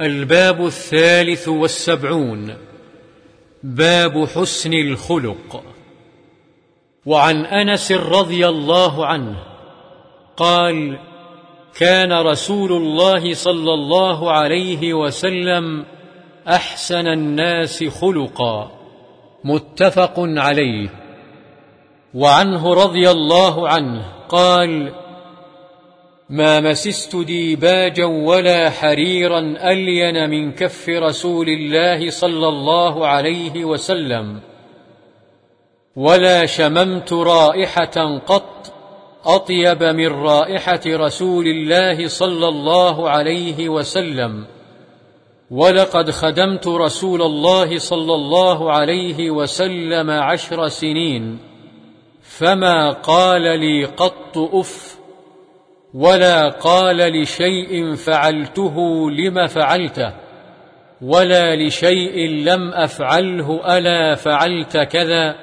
الباب الثالث والسبعون. باب حسن الخلق. وعن أنس رضي الله عنه قال كان رسول الله صلى الله عليه وسلم أحسن الناس خلقا. متفق عليه. وعنه رضي الله عنه قال ما مسست ديباجا ولا حريرا ألين من كف رسول الله صلى الله عليه وسلم ولا شممت رائحة قط أطيب من رائحة رسول الله صلى الله عليه وسلم ولقد خدمت رسول الله صلى الله عليه وسلم عشر سنين فما قال لي قط أف ولا قال لشيء فعلته لم فعلته ولا لشيء لم أفعله ألا فعلت كذا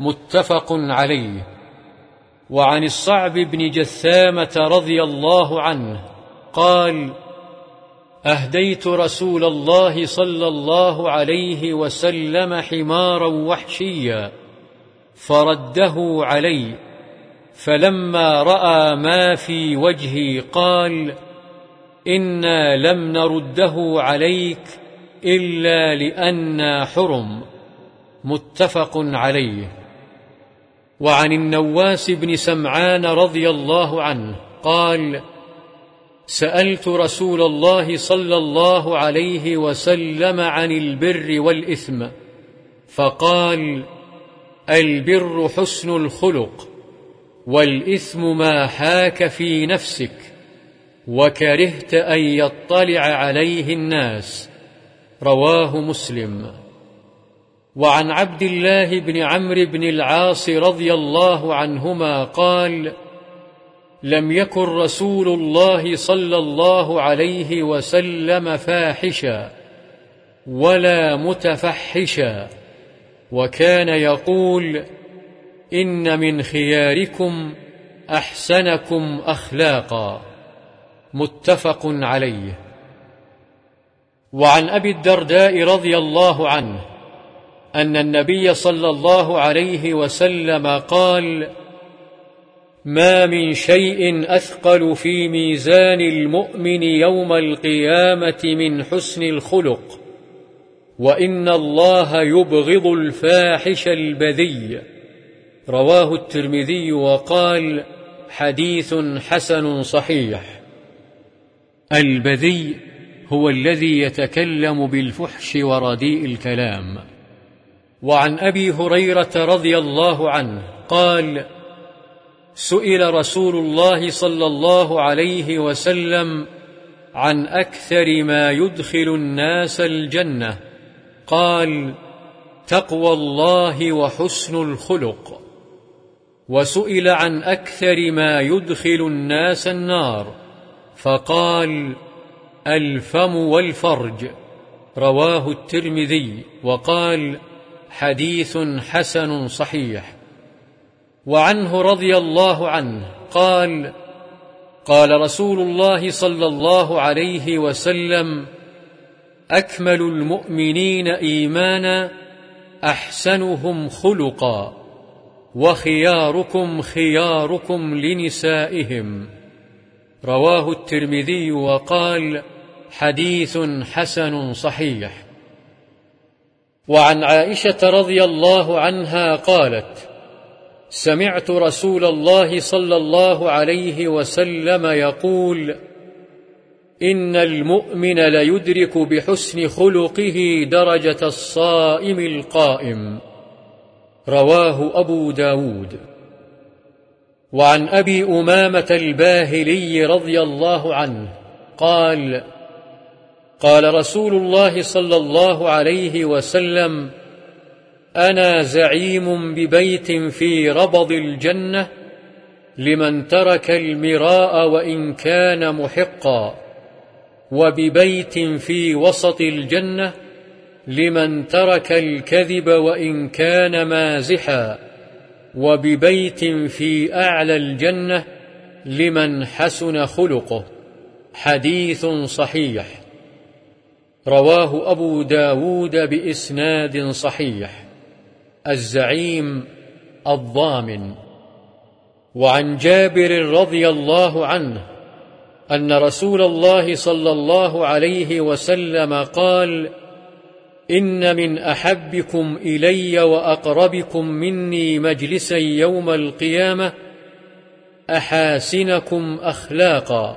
متفق عليه. وعن الصعب بن جثامة رضي الله عنه قال أهديت رسول الله صلى الله عليه وسلم حمارا وحشيا فرده علي فلما رأى ما في وجهي قال إنا لم نرده عليك إلا لأنا حرم. متفق عليه. وعن النواس بن سمعان رضي الله عنه قال سألت رسول الله صلى الله عليه وسلم عن البر والإثم فقال البر حسن الخلق. والإثم ما حاك في نفسك وكرهت أن يطلع عليه الناس. رواه مسلم. وعن عبد الله بن عمرو بن العاص رضي الله عنهما قال لم يكن رسول الله صلى الله عليه وسلم فاحشا ولا متفحشا وكان يقول إن من خياركم أحسنكم أخلاقا. متفق عليه. وعن أبي الدرداء رضي الله عنه أن النبي صلى الله عليه وسلم قال ما من شيء أثقل في ميزان المؤمن يوم القيامة من حسن الخلق وإن الله يبغض الفاحش البذي رواه الترمذي وقال حديث حسن صحيح. البذي هو الذي يتكلم بالفحش ورديء الكلام. وعن أبي هريرة رضي الله عنه قال سئل رسول الله صلى الله عليه وسلم عن أكثر ما يدخل الناس الجنة. قال تقوى الله وحسن الخلق. وسئل عن أكثر ما يدخل الناس النار فقال الفم والفرج. رواه الترمذي وقال حديث حسن صحيح. وعنه رضي الله عنه قال قال رسول الله صلى الله عليه وسلم أكمل المؤمنين إيمانا أحسنهم خلقا. وخياركم خياركم لنسائهم. رواه الترمذي وقال حديث حسن صحيح. وعن عائشة رضي الله عنها قالت سمعت رسول الله صلى الله عليه وسلم يقول إن المؤمن ليدرك بحسن خلقه درجة الصائم القائم. رواه أبو داود. وعن أبي أمامة الباهلي رضي الله عنه قال قال رسول الله صلى الله عليه وسلم أنا زعيم ببيت في ربض الجنة لمن ترك المراء وإن كان محقا وببيت في وسط الجنة لمن ترك الكذب وإن كان مازحا وببيت في أعلى الجنة لمن حسن خلقه. حديث صحيح. رواه أبو داود بإسناد صحيح. الزعيم الضامن. وعن جابر رضي الله عنه أن رسول الله صلى الله عليه وسلم قال إن من أحبكم إلي وأقربكم مني مجلسا يوم القيامة أحاسنكم أخلاقا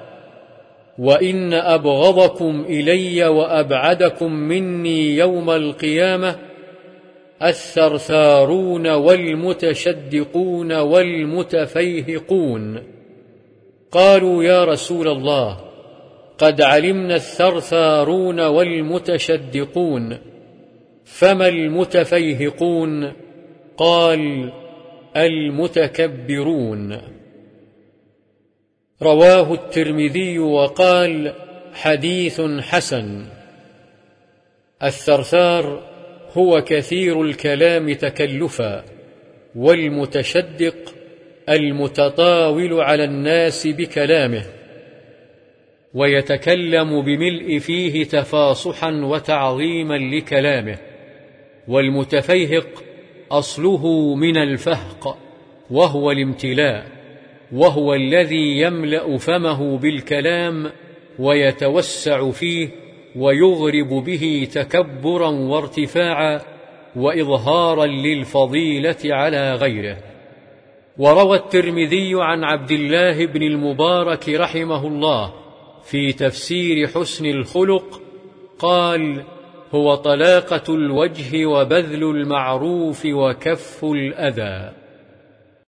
وإن أبغضكم إلي وأبعدكم مني يوم القيامة الثرثارون والمتشدقون والمتفيهقون قالوا يا رسول الله قد علمنا الثرثارون والمتشدقون فما المتفيهقون؟ قال المتكبرون. رواه الترمذي وقال حديث حسن. الثرثار هو كثير الكلام تكلفا والمتشدق المتطاول على الناس بكلامه ويتكلم بملء فيه تفاصحا وتعظيما لكلامه. والمتفيهق أصله من الفهق وهو الامتلاء وهو الذي يملأ فمه بالكلام ويتوسع فيه ويغرب به تكبرا وارتفاعا وإظهارا للفضيلة على غيره. وروى الترمذي عن عبد الله بن المبارك رحمه الله في تفسير حسن الخلق قال هو طلاقة الوجه وبذل المعروف وكف الأذى.